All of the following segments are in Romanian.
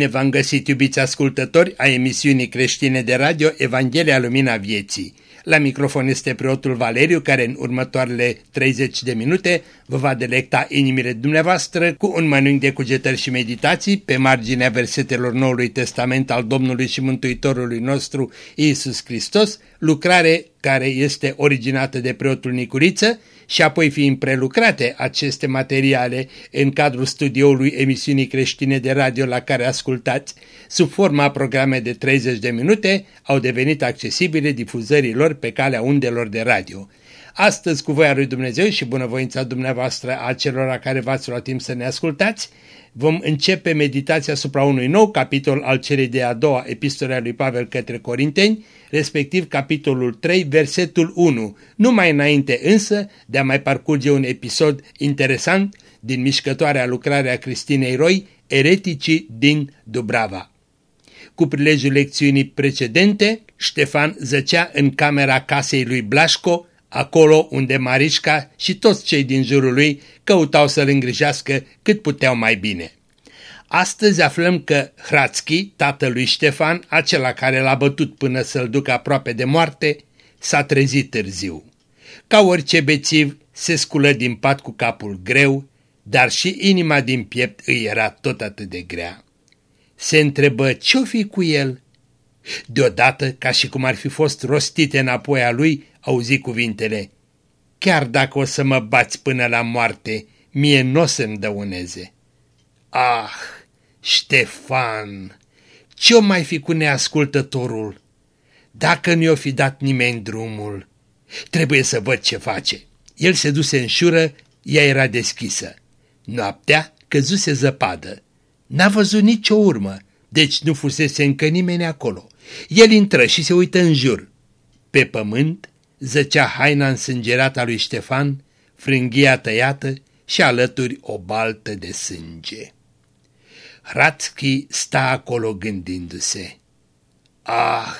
Bine v-am găsit, iubiți ascultători, a emisiunii creștine de radio Evanghelia Lumina Vieții. La microfon este preotul Valeriu, care în următoarele 30 de minute vă va delecta inimile dumneavoastră cu un mănânc de cugetări și meditații pe marginea versetelor Noului Testament al Domnului și Mântuitorului nostru Iisus Hristos, lucrare care este originată de preotul Nicuriță și apoi fiind prelucrate aceste materiale în cadrul studioului emisiunii creștine de radio la care ascultați, sub forma programe de 30 de minute, au devenit accesibile difuzărilor pe calea undelor de radio. Astăzi, cu voia lui Dumnezeu și bunăvoința dumneavoastră a celor care v-ați luat timp să ne ascultați, vom începe meditația asupra unui nou capitol al celei de a doua epistole a lui Pavel către Corinteni, respectiv capitolul 3, versetul 1, numai înainte însă de a mai parcurge un episod interesant din mișcătoarea lucrare a Cristinei Roy, Ereticii din Dubrava. Cu prilejul lecțiunii precedente, Ștefan zăcea în camera casei lui Blașco, acolo unde Marișca și toți cei din jurul lui căutau să-l îngrijească cât puteau mai bine. Astăzi aflăm că Hrațchi, tatălui Ștefan, acela care l-a bătut până să-l ducă aproape de moarte, s-a trezit târziu. Ca orice bețiv, se sculă din pat cu capul greu, dar și inima din piept îi era tot atât de grea. Se întrebă ce-o fi cu el. Deodată, ca și cum ar fi fost rostite înapoi a lui, auzi cuvintele, Chiar dacă o să mă bați până la moarte, mie nu o să-mi dăuneze. Ah, Ștefan, ce-o mai fi cu neascultătorul? Dacă nu i-o fi dat nimeni drumul, trebuie să văd ce face. El se duse în șură, ea era deschisă. Noaptea căzuse zăpadă. N-a văzut nicio urmă, deci nu fusese încă nimeni acolo. El intră și se uită în jur. Pe pământ zăcea haina însângerată a lui Ștefan, frânghia tăiată și alături o baltă de sânge. Hratski sta acolo gândindu-se. Ah,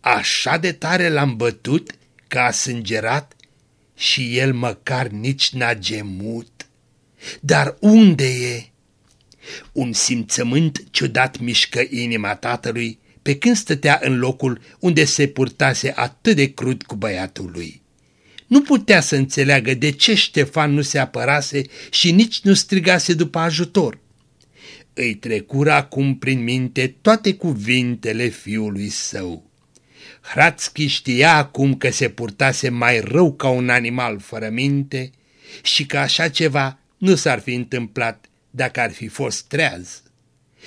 așa de tare l-am bătut că a sângerat și el măcar nici n-a gemut. Dar unde e? Un simțământ ciudat mișcă inima tatălui pe când stătea în locul unde se purtase atât de crud cu băiatul lui. Nu putea să înțeleagă de ce Ștefan nu se apărase și nici nu strigase după ajutor. Îi trecură acum prin minte toate cuvintele fiului său. Hrațchi știa acum că se purtase mai rău ca un animal fără minte și că așa ceva nu s-ar fi întâmplat dacă ar fi fost treaz.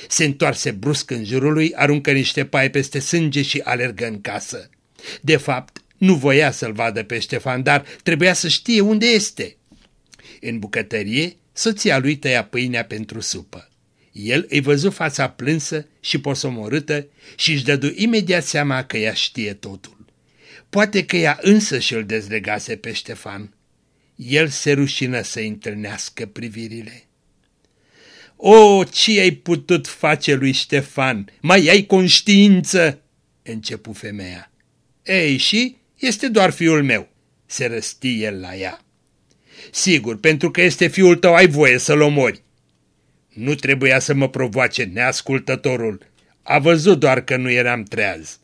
Se întoarse brusc în jurul lui, aruncă niște paie peste sânge și alergă în casă. De fapt, nu voia să-l vadă pe Ștefan, dar trebuia să știe unde este. În bucătărie, soția lui tăia pâinea pentru supă. El îi văzu fața plânsă și posomorâtă și își dădu imediat seama că ea știe totul. Poate că ea însă și-l dezlegase pe Ștefan. El se rușină să întâlnească privirile. O, ce ai putut face lui Ștefan? Mai ai conștiință?" începu femeia. Ei, și este doar fiul meu," se răsti el la ea. Sigur, pentru că este fiul tău ai voie să-l omori. Nu trebuia să mă provoace neascultătorul. A văzut doar că nu eram treaz.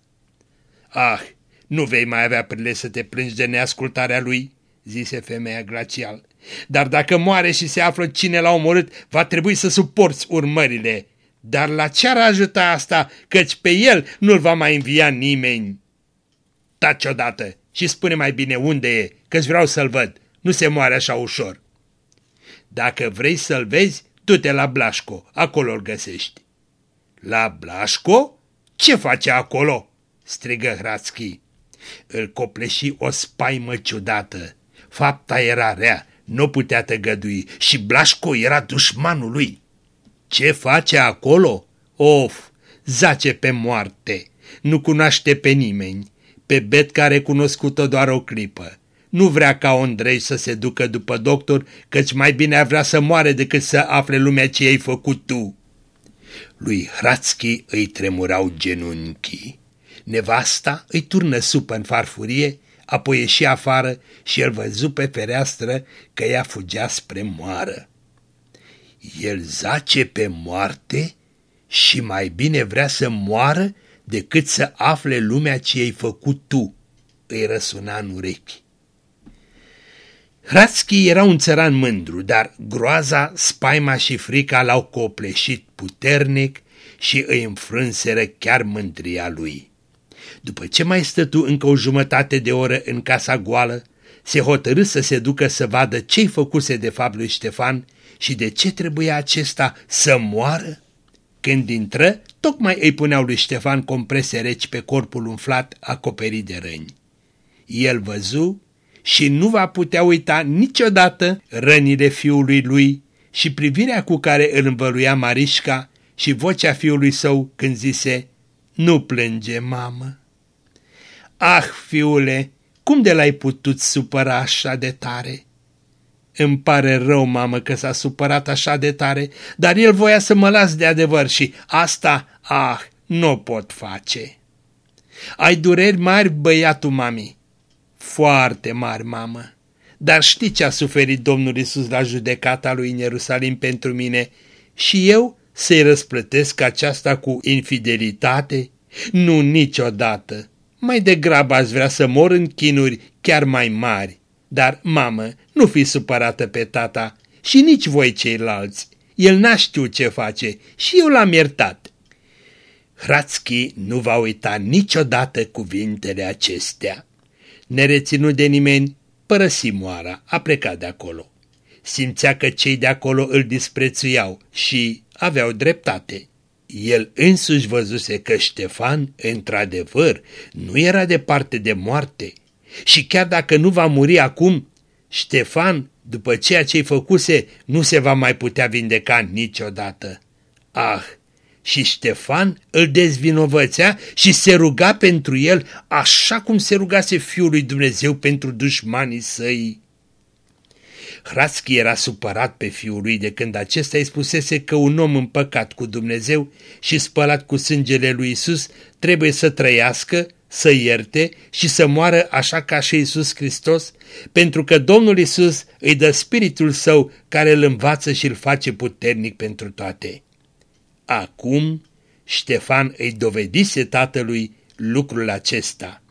Ah, nu vei mai avea prile să te plângi de neascultarea lui, zise femeia glacial. Dar dacă moare și se află cine l-a omorât, va trebui să suporți urmările. Dar la ce ar ajuta asta, căci pe el nu-l va mai învia nimeni? Taci odată și spune mai bine unde e, că-ți vreau să-l văd. Nu se moare așa ușor. Dacă vrei să-l vezi, du-te la Blașco, acolo îl găsești. La Blașco? Ce face acolo? strigă Hrațchi. Îl copleși o spaimă ciudată. Fapta era rea nu putea tăgădui și Blașco era dușmanul lui. Ce face acolo? Of, zace pe moarte, nu cunoaște pe nimeni, pe bet care cunoscut-o doar o clipă. Nu vrea ca Ondrei să se ducă după doctor, căci mai bine ar vrea să moare decât să afle lumea ce ai făcut tu. Lui Hrațchi îi tremurau genunchii. Nevasta îi turnă supă în farfurie apoi ieși afară și el văzu pe fereastră că ea fugea spre moară. El zace pe moarte și mai bine vrea să moară decât să afle lumea ce ai făcut tu, îi răsuna în urechi. Hratski era un țăran mândru, dar groaza, spaima și frica l-au copleșit puternic și îi înfrânseră chiar mândria lui. După ce mai stătu încă o jumătate de oră în casa goală, se hotărâ să se ducă să vadă ce-i făcuse de fapt lui Ștefan și de ce trebuia acesta să moară. Când intră, tocmai îi puneau lui Ștefan comprese reci pe corpul umflat acoperit de răni. El văzu și nu va putea uita niciodată rănile fiului lui și privirea cu care îl învăluia Marișca și vocea fiului său când zise, Nu plânge, mamă! Ah, fiule, cum de l-ai putut supăra așa de tare?" Îmi pare rău, mamă, că s-a supărat așa de tare, dar el voia să mă las de adevăr și asta, ah, nu pot face. Ai dureri mari, băiatul mami? Foarte mari, mamă. Dar știi ce a suferit Domnul Isus la judecata lui în Ierusalim pentru mine? Și eu să-i răsplătesc aceasta cu infidelitate? Nu niciodată. Mai degrabă aș vrea să mor în chinuri chiar mai mari. Dar, mamă, nu fi supărată pe tata și nici voi ceilalți. El n-a știut ce face și eu l-am iertat. Hratski nu va uita niciodată cuvintele acestea. Nereținut de nimeni, părăsi moara, a plecat de acolo. Simțea că cei de acolo îl disprețuiau și aveau dreptate. El însuși văzuse că Ștefan, într-adevăr, nu era departe de moarte și chiar dacă nu va muri acum, Ștefan, după ceea ce-i făcuse, nu se va mai putea vindeca niciodată. Ah, și Ștefan îl dezvinovățea și se ruga pentru el așa cum se rugase Fiul lui Dumnezeu pentru dușmanii săi. Hratski era supărat pe fiul lui de când acesta îi spusese că un om împăcat cu Dumnezeu și spălat cu sângele lui Isus trebuie să trăiască, să ierte și să moară așa ca și Isus Hristos, pentru că Domnul Isus îi dă spiritul său care îl învață și îl face puternic pentru toate. Acum Ștefan îi dovedise tatălui lucrul acesta.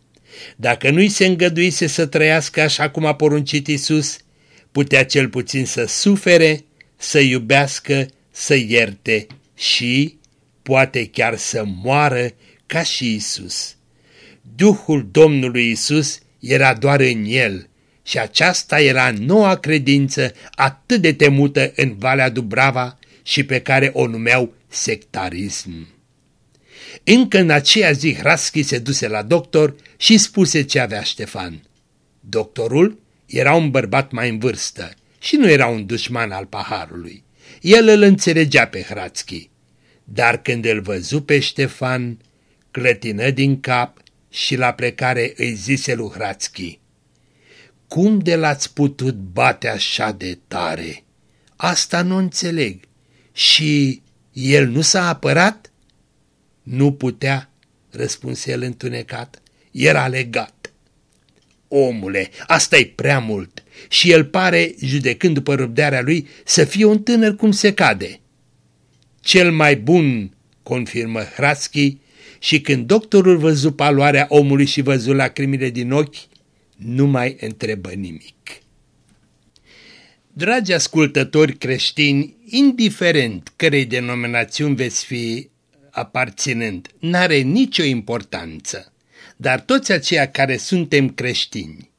Dacă nu-i se îngăduise să trăiască așa cum a poruncit Isus, putea cel puțin să sufere, să iubească, să ierte și poate chiar să moară ca și Isus. Duhul Domnului Isus era doar în el și aceasta era noua credință atât de temută în Valea Dubrava și pe care o numeau sectarism. Încă în aceea zi Hraschi se duse la doctor și spuse ce avea Ștefan. Doctorul era un bărbat mai în vârstă și nu era un dușman al paharului. El îl înțelegea pe Hrațchi, dar când îl văzu pe Ștefan, clătină din cap și la plecare îi zise lui Hrațchi, Cum de l-ați putut bate așa de tare? Asta nu înțeleg. Și el nu s-a apărat? Nu putea, răspunse el întunecat, era legat. Omule, asta e prea mult și el pare, judecând după răbdarea lui, să fie un tânăr cum se cade. Cel mai bun, confirmă Hrațchi, și când doctorul văzu paloarea omului și văzu lacrimile din ochi, nu mai întrebă nimic. Dragi ascultători creștini, indiferent cărei denominațiuni veți fi aparținând, n-are nicio importanță, dar toți aceia care suntem creștini,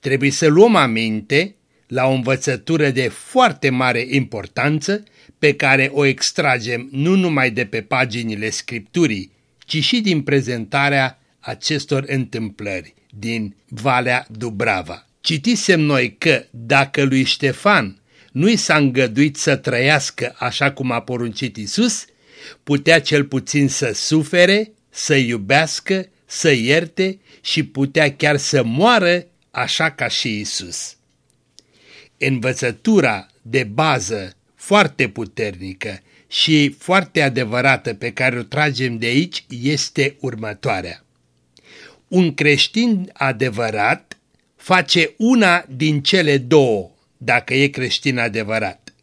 trebuie să luăm aminte la o învățătură de foarte mare importanță pe care o extragem nu numai de pe paginile Scripturii, ci și din prezentarea acestor întâmplări din Valea Dubrava. Citisem noi că dacă lui Ștefan nu i s-a îngăduit să trăiască așa cum a poruncit Isus, putea cel puțin să sufere, să iubească, să ierte și putea chiar să moară așa ca și Isus. Învățătura de bază foarte puternică și foarte adevărată pe care o tragem de aici este următoarea. Un creștin adevărat face una din cele două, dacă e creștin adevărat.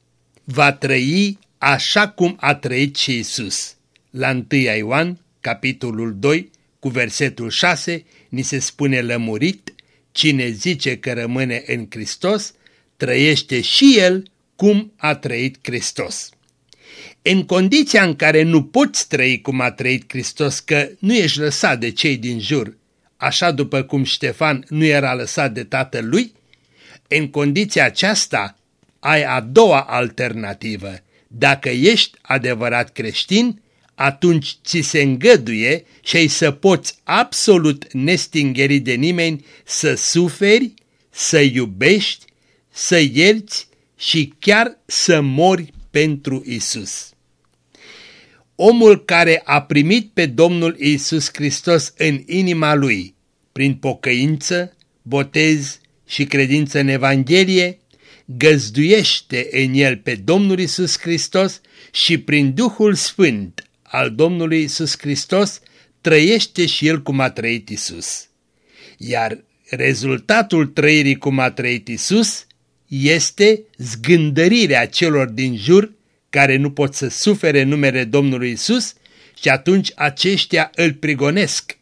Va trăi așa cum a trăit și Isus, La 1 Ioan, capitolul 2, cu versetul 6, ni se spune lămurit, cine zice că rămâne în Hristos, trăiește și el cum a trăit Hristos. În condiția în care nu poți trăi cum a trăit Hristos, că nu ești lăsat de cei din jur, așa după cum Ștefan nu era lăsat de tatăl lui, în condiția aceasta ai a doua alternativă. Dacă ești adevărat creștin, atunci ți se îngăduie și ai să poți absolut nestingerit de nimeni să suferi, să iubești, să ierți și chiar să mori pentru Isus. Omul care a primit pe Domnul Isus Hristos în inima lui, prin pocăință, botez și credință în Evanghelie, găzduiește în el pe Domnul Isus Hristos și prin Duhul Sfânt al Domnului Isus Hristos trăiește și el cum a trăit Isus. Iar rezultatul trăirii cum a trăit Isus este zgândărirea celor din jur care nu pot să sufere numele Domnului Isus și atunci aceștia îl prigonesc.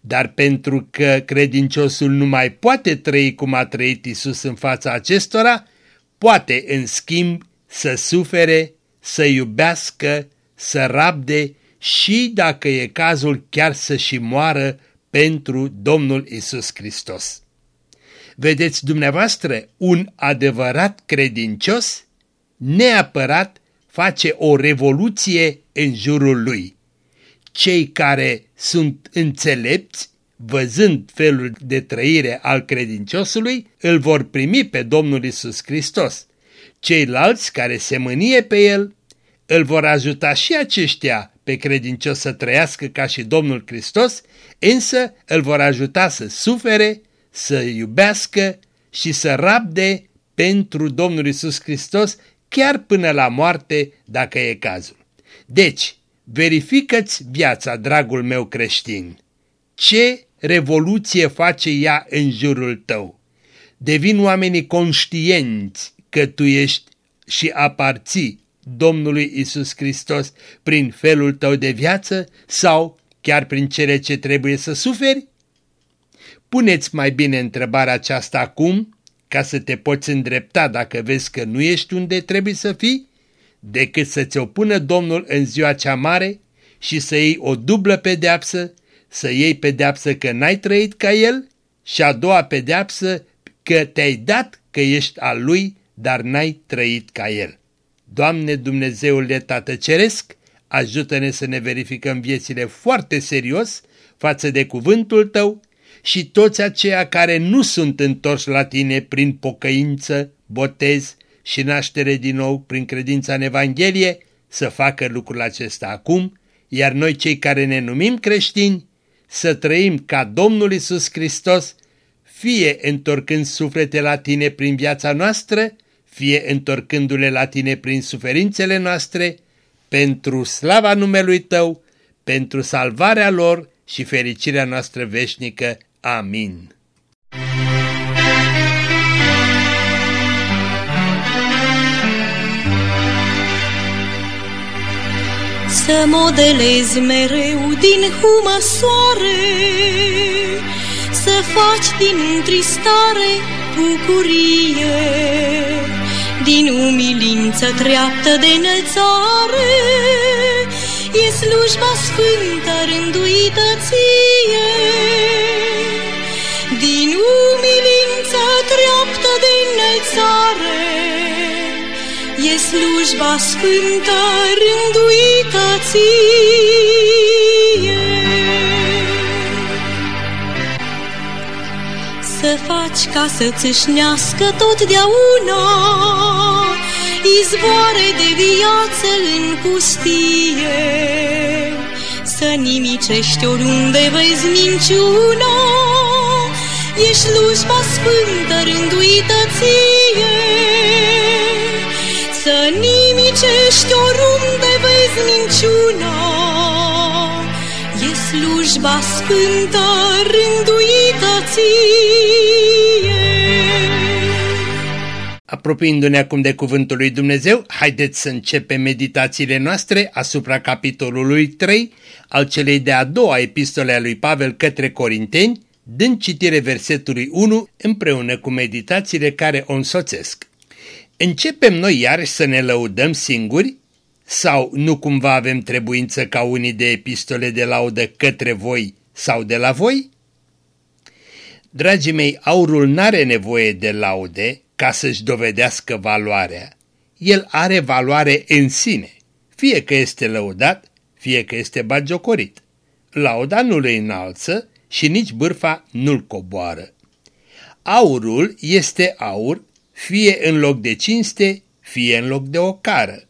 Dar pentru că credinciosul nu mai poate trăi cum a trăit Isus în fața acestora, poate în schimb să sufere, să iubească, să rabde și, dacă e cazul, chiar să și moară pentru Domnul Isus Hristos. Vedeți dumneavoastră, un adevărat credincios neapărat face o revoluție în jurul lui. Cei care sunt înțelepți, văzând felul de trăire al credinciosului, îl vor primi pe Domnul Isus Hristos. Ceilalți care se mânie pe el, îl vor ajuta și aceștia pe credincios să trăiască ca și Domnul Hristos, însă îl vor ajuta să sufere, să iubească și să rabde pentru Domnul Isus Hristos chiar până la moarte dacă e cazul. Deci, verifică-ți viața, dragul meu creștin. Ce revoluție face ea în jurul tău? Devin oamenii conștienți că tu ești și aparții Domnului Isus Hristos prin felul tău de viață sau chiar prin cele ce trebuie să suferi? Puneți mai bine întrebarea aceasta acum, ca să te poți îndrepta dacă vezi că nu ești unde trebuie să fii, decât să-ți opună Domnul în ziua cea mare și să iei o dublă pedeapsă, să iei pedeapsă că n-ai trăit ca El și a doua pedeapsă că te-ai dat că ești al Lui, dar n-ai trăit ca El. Doamne Dumnezeule Tată Ceresc, ajută-ne să ne verificăm viețile foarte serios față de cuvântul Tău și toți aceia care nu sunt întorși la Tine prin pocăință, botez și naștere din nou prin credința în Evanghelie, să facă lucrul acesta acum, iar noi cei care ne numim creștini, să trăim ca Domnul Isus Hristos, fie întorcând suflete la Tine prin viața noastră, fie întorcându-le la tine prin suferințele noastre, pentru slava numelui tău, pentru salvarea lor și fericirea noastră veșnică. Amin. Să modelezi mereu din humă soare, Să faci din întristare bucurie, din umilință treaptă de înălțare, e slujba sfântă rânduită ție. Din umilință treaptă de înălțare, e slujba sfântă rânduită ție. Ca să-ți îșnească totdeauna izvoare de viață în pustie. Să nimicești oriunde vezi minciuna, e slujba sfântă rânduită ție. Să nimicești oriunde vezi minciuna, e slujba sfântă rânduită ție. Apropiindu-ne acum de cuvântul lui Dumnezeu, haideți să începem meditațiile noastre asupra capitolului 3 al celei de-a doua epistole a lui Pavel către Corinteni, dând citire versetului 1 împreună cu meditațiile care o însoțesc. Începem noi iarăși să ne lăudăm singuri sau nu cumva avem trebuință ca unii de epistole de laudă către voi sau de la voi? Dragii mei, aurul n-are nevoie de laude ca să-și dovedească valoarea. El are valoare în sine, fie că este lăudat, fie că este bagiocorit. Lauda nu le înalță și nici bârfa nu-l coboară. Aurul este aur, fie în loc de cinste, fie în loc de ocară.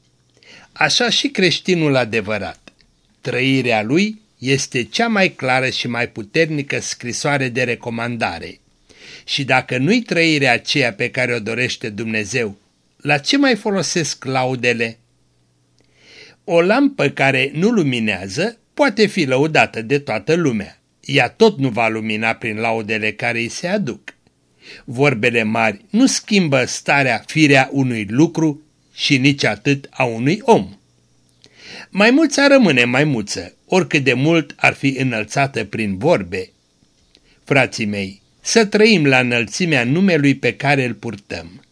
Așa și creștinul adevărat. Trăirea lui este cea mai clară și mai puternică scrisoare de recomandare. Și dacă nu-i trăirea aceea pe care o dorește Dumnezeu, la ce mai folosesc laudele? O lampă care nu luminează poate fi lăudată de toată lumea. Ea tot nu va lumina prin laudele care îi se aduc. Vorbele mari nu schimbă starea firea unui lucru și nici atât a unui om. Mai mulța rămâne maimuță, oricât de mult ar fi înălțată prin vorbe. Frații mei, să trăim la înălțimea numelui pe care îl purtăm.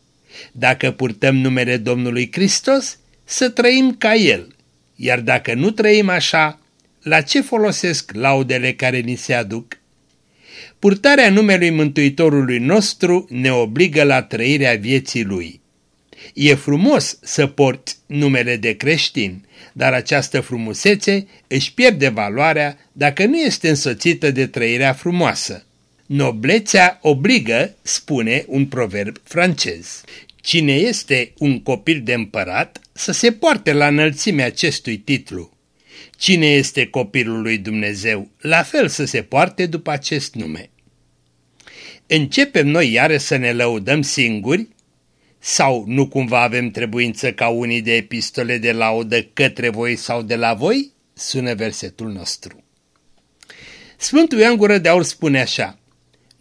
Dacă purtăm numele Domnului Hristos, să trăim ca El, iar dacă nu trăim așa, la ce folosesc laudele care ni se aduc? Purtarea numelui Mântuitorului nostru ne obligă la trăirea vieții Lui. E frumos să porți numele de creștin, dar această frumusețe își pierde valoarea dacă nu este însoțită de trăirea frumoasă. Noblețea obligă, spune un proverb francez. Cine este un copil de împărat să se poarte la înălțimea acestui titlu. Cine este copilul lui Dumnezeu, la fel să se poarte după acest nume. Începem noi iară să ne lăudăm singuri sau nu cumva avem trebuință ca unii de epistole de laudă către voi sau de la voi? Sună versetul nostru. Sfântul Ioan Gură de Aur spune așa,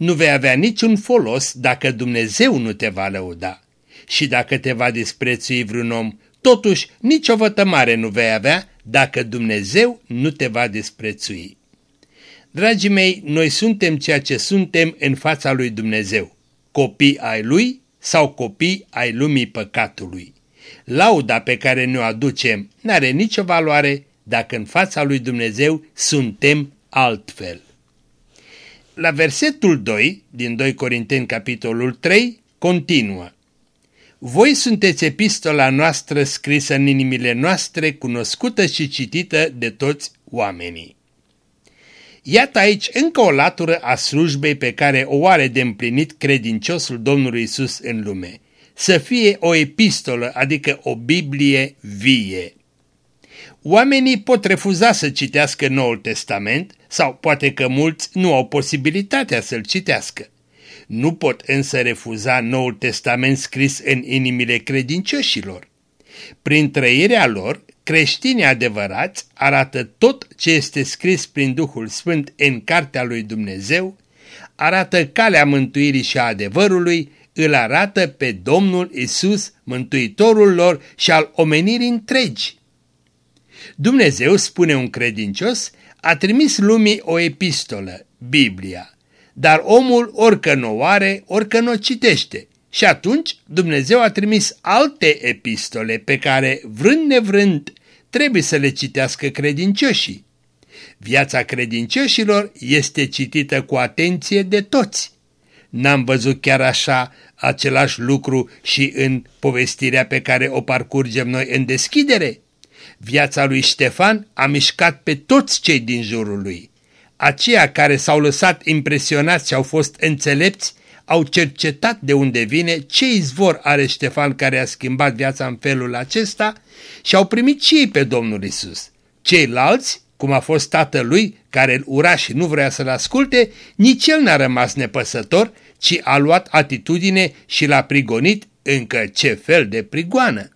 Nu vei avea niciun folos dacă Dumnezeu nu te va lăuda și dacă te va disprețui vreun om, totuși nicio vătămare nu vei avea dacă Dumnezeu nu te va disprețui. Dragii mei, noi suntem ceea ce suntem în fața lui Dumnezeu, copii ai lui sau copii ai lumii păcatului. Lauda pe care ne-o aducem n-are nicio valoare dacă în fața lui Dumnezeu suntem altfel. La versetul 2 din 2 Corinteni capitolul 3 continuă. Voi sunteți epistola noastră scrisă în inimile noastre, cunoscută și citită de toți oamenii. Iată aici încă o latură a slujbei pe care o are de împlinit credinciosul Domnului Isus în lume. Să fie o epistolă, adică o Biblie vie. Oamenii pot refuza să citească Noul Testament sau poate că mulți nu au posibilitatea să-l citească. Nu pot însă refuza Noul Testament scris în inimile credincioșilor. Prin trăirea lor, creștinii adevărați arată tot ce este scris prin Duhul Sfânt în Cartea lui Dumnezeu, arată calea mântuirii și a adevărului, îl arată pe Domnul Isus, Mântuitorul lor și al omenirii întregi. Dumnezeu, spune un credincios, a trimis lumii o epistolă, Biblia, dar omul orică nu o are, orică nu o citește. Și atunci Dumnezeu a trimis alte epistole pe care, vrând nevrând, trebuie să le citească credincioșii. Viața credincioșilor este citită cu atenție de toți. N-am văzut chiar așa același lucru și în povestirea pe care o parcurgem noi în deschidere. Viața lui Ștefan a mișcat pe toți cei din jurul lui. Aceia care s-au lăsat impresionați și au fost înțelepți au cercetat de unde vine, ce izvor are Ștefan care a schimbat viața în felul acesta și au primit și ei pe Domnul Isus. Ceilalți, cum a fost tatălui, care îl ura și nu vrea să-l asculte, nici el n-a rămas nepăsător, ci a luat atitudine și l-a prigonit încă ce fel de prigoană.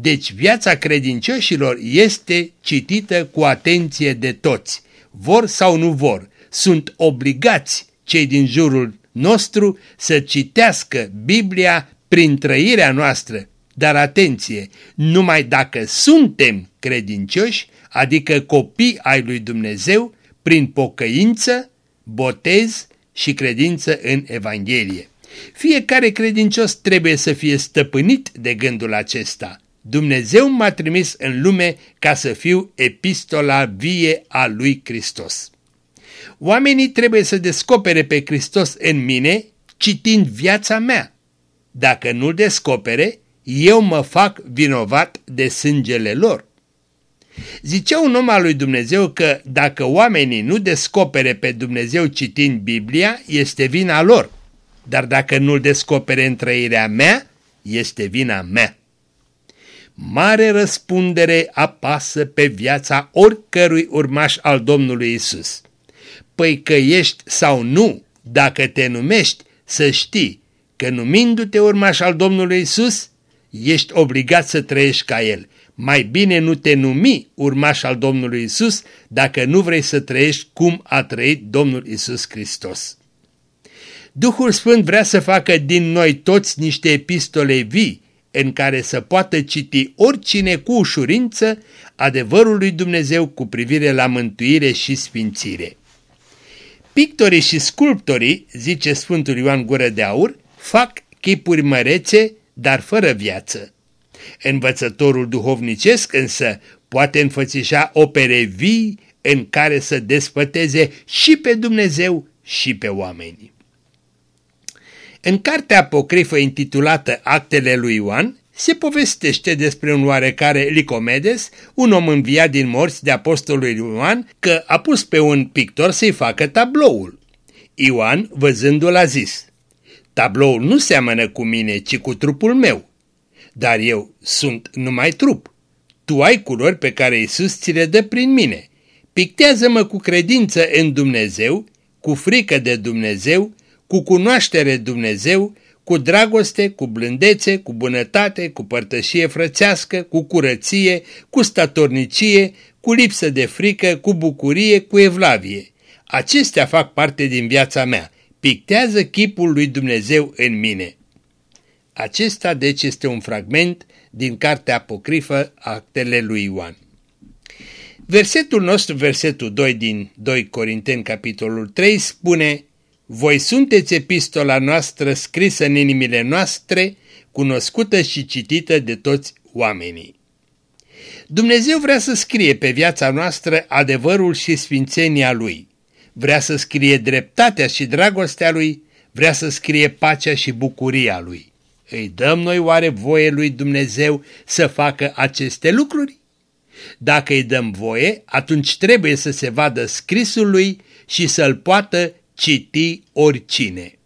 Deci viața credincioșilor este citită cu atenție de toți, vor sau nu vor, sunt obligați cei din jurul nostru să citească Biblia prin trăirea noastră, dar atenție, numai dacă suntem credincioși, adică copii ai lui Dumnezeu, prin pocăință, botez și credință în Evanghelie. Fiecare credincios trebuie să fie stăpânit de gândul acesta. Dumnezeu m-a trimis în lume ca să fiu epistola vie a lui Hristos. Oamenii trebuie să descopere pe Hristos în mine citind viața mea. Dacă nu-l descopere, eu mă fac vinovat de sângele lor. Zicea un om al lui Dumnezeu că dacă oamenii nu descopere pe Dumnezeu citind Biblia, este vina lor, dar dacă nu-l descopere în trăirea mea, este vina mea. Mare răspundere apasă pe viața oricărui urmaș al Domnului Isus. Păi că ești sau nu, dacă te numești, să știi că numindu-te urmaș al Domnului Isus, ești obligat să trăiești ca El. Mai bine nu te numi urmaș al Domnului Isus dacă nu vrei să trăiești cum a trăit Domnul Isus Hristos. Duhul Sfânt vrea să facă din noi toți niște epistole vii în care să poată citi oricine cu ușurință adevărul lui Dumnezeu cu privire la mântuire și sfințire. Pictorii și sculptorii, zice Sfântul Ioan Gură de Aur, fac chipuri mărețe, dar fără viață. Învățătorul duhovnicesc însă poate înfățișa opere vii în care să despăteze și pe Dumnezeu și pe oameni. În cartea apocrifă intitulată Actele lui Ioan se povestește despre un oarecare Licomedes, un om înviat din morți de apostolul Ioan, că a pus pe un pictor să-i facă tabloul. Ioan, văzându-l, a zis, Tabloul nu seamănă cu mine, ci cu trupul meu, dar eu sunt numai trup. Tu ai culori pe care Iisus ți le dă prin mine. Pictează-mă cu credință în Dumnezeu, cu frică de Dumnezeu, cu cunoaștere Dumnezeu, cu dragoste, cu blândețe, cu bunătate, cu părtășie frățească, cu curăție, cu statornicie, cu lipsă de frică, cu bucurie, cu evlavie. Acestea fac parte din viața mea. Pictează chipul lui Dumnezeu în mine. Acesta deci este un fragment din cartea apocrifă Actele lui Ioan. Versetul nostru, versetul 2 din 2 Corinteni, capitolul 3, spune voi sunteți epistola noastră scrisă în inimile noastre, cunoscută și citită de toți oamenii. Dumnezeu vrea să scrie pe viața noastră adevărul și sfințenia Lui. Vrea să scrie dreptatea și dragostea Lui, vrea să scrie pacea și bucuria Lui. Îi dăm noi oare voie lui Dumnezeu să facă aceste lucruri? Dacă îi dăm voie, atunci trebuie să se vadă scrisul lui și să-l poată citi oricine.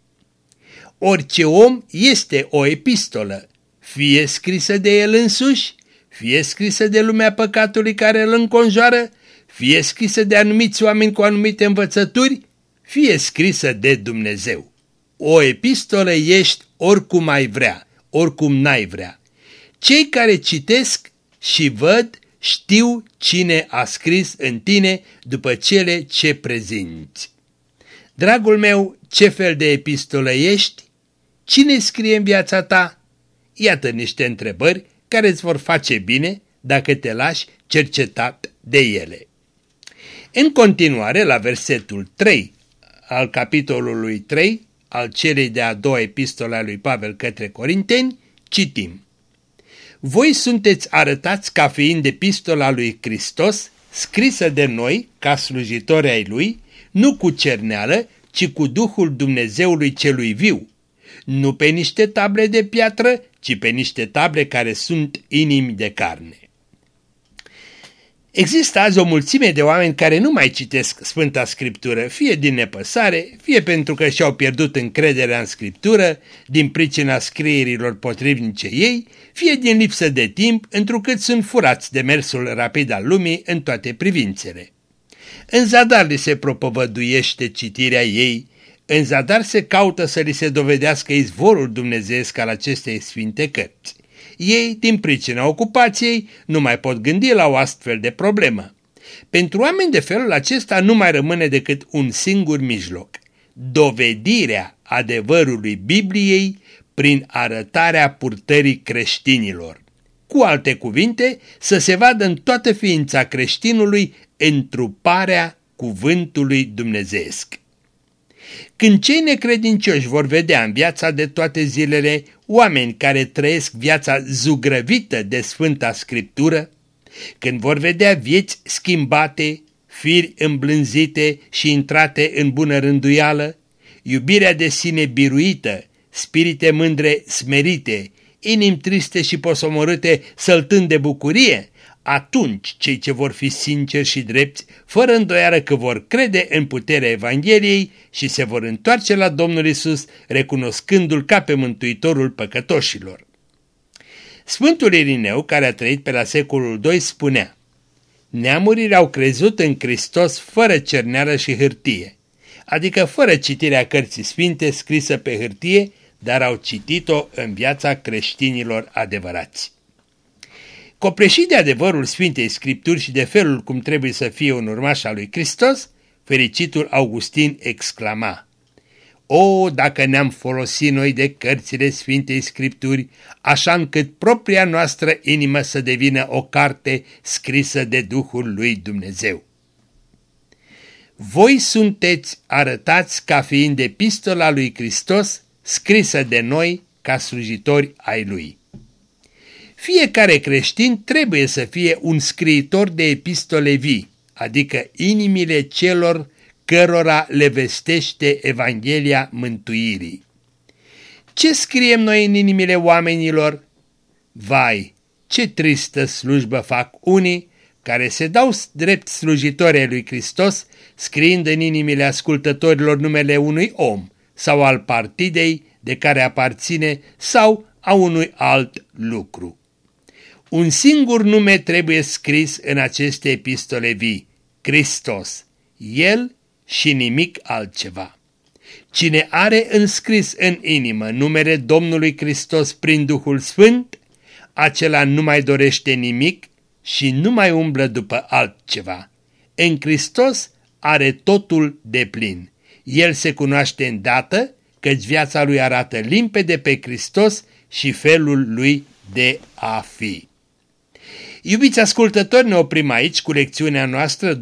Orice om este o epistolă, fie scrisă de el însuși, fie scrisă de lumea păcatului care îl înconjoară, fie scrisă de anumiți oameni cu anumite învățături, fie scrisă de Dumnezeu. O epistolă ești oricum ai vrea, oricum n-ai vrea. Cei care citesc și văd știu cine a scris în tine după cele ce prezinți. Dragul meu, ce fel de epistolă ești? Cine scrie în viața ta? Iată niște întrebări care îți vor face bine dacă te lași cercetat de ele. În continuare, la versetul 3 al capitolului 3 al celei de-a doua epistole a lui Pavel către Corinteni, citim. Voi sunteți arătați ca fiind epistola lui Hristos, scrisă de noi, ca slujitori ai lui, nu cu cerneală, ci cu Duhul Dumnezeului celui viu, nu pe niște table de piatră, ci pe niște table care sunt inimi de carne. Există azi o mulțime de oameni care nu mai citesc Sfânta Scriptură, fie din nepăsare, fie pentru că și-au pierdut încrederea în Scriptură, din pricina scrierilor potrivnice ei, fie din lipsă de timp, întrucât sunt furați de mersul rapid al lumii în toate privințele. În zadar li se propovăduiește citirea ei, în zadar se caută să li se dovedească izvorul dumnezeesc al acestei sfinte cărți. Ei, din pricina ocupației, nu mai pot gândi la o astfel de problemă. Pentru oameni de felul acesta nu mai rămâne decât un singur mijloc, dovedirea adevărului Bibliei prin arătarea purtării creștinilor. Cu alte cuvinte, să se vadă în toată ființa creștinului întruparea cuvântului dumnezeesc. Când cei necredincioși vor vedea în viața de toate zilele oameni care trăiesc viața zugrăvită de Sfânta Scriptură, când vor vedea vieți schimbate, firi îmblânzite și intrate în bună rânduială, iubirea de sine biruită, spirite mândre smerite, inimi triste și posomorâte săltând de bucurie, atunci cei ce vor fi sinceri și drepți, fără îndoială că vor crede în puterea Evangheliei și se vor întoarce la Domnul Isus, recunoscându-L ca pe Mântuitorul păcătoșilor. Sfântul Irineu, care a trăit pe la secolul II, spunea Neamurile au crezut în Hristos fără cerneală și hârtie, adică fără citirea cărții sfinte scrisă pe hârtie, dar au citit-o în viața creștinilor adevărați. Copleșit de adevărul Sfintei Scripturi și de felul cum trebuie să fie un urmaș al lui Hristos, fericitul Augustin exclama, O, dacă ne-am folosit noi de cărțile Sfintei Scripturi, așa încât propria noastră inimă să devină o carte scrisă de Duhul lui Dumnezeu. Voi sunteți arătați ca fiind epistola lui Hristos, scrisă de noi ca slujitori ai lui. Fiecare creștin trebuie să fie un scriitor de epistole vii, adică inimile celor cărora le vestește Evanghelia mântuirii. Ce scriem noi în inimile oamenilor? Vai, ce tristă slujbă fac unii care se dau drept slujitori lui Hristos, scriind în inimile ascultătorilor numele unui om sau al partidei de care aparține sau a unui alt lucru. Un singur nume trebuie scris în aceste epistole vii, Hristos, El și nimic altceva. Cine are înscris în inimă numele Domnului Hristos prin Duhul Sfânt, acela nu mai dorește nimic și nu mai umblă după altceva. În Hristos are totul de plin. El se cunoaște îndată, căci viața lui arată limpede pe Hristos și felul lui de a fi. Iubiți ascultători, ne oprim aici cu lecțiunea noastră 2C014,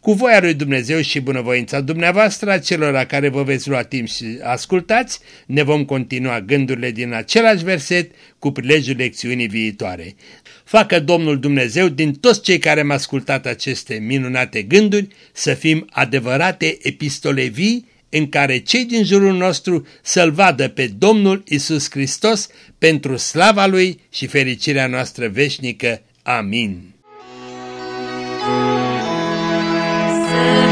cu voia lui Dumnezeu și bunăvoința dumneavoastră, celor la care vă veți lua timp și ascultați, ne vom continua gândurile din același verset cu prilejul lecțiunii viitoare. Facă Domnul Dumnezeu din toți cei care am ascultat aceste minunate gânduri să fim adevărate epistole vii în care cei din jurul nostru să-L vadă pe Domnul Isus Hristos pentru slava Lui și fericirea noastră veșnică. Amin. Să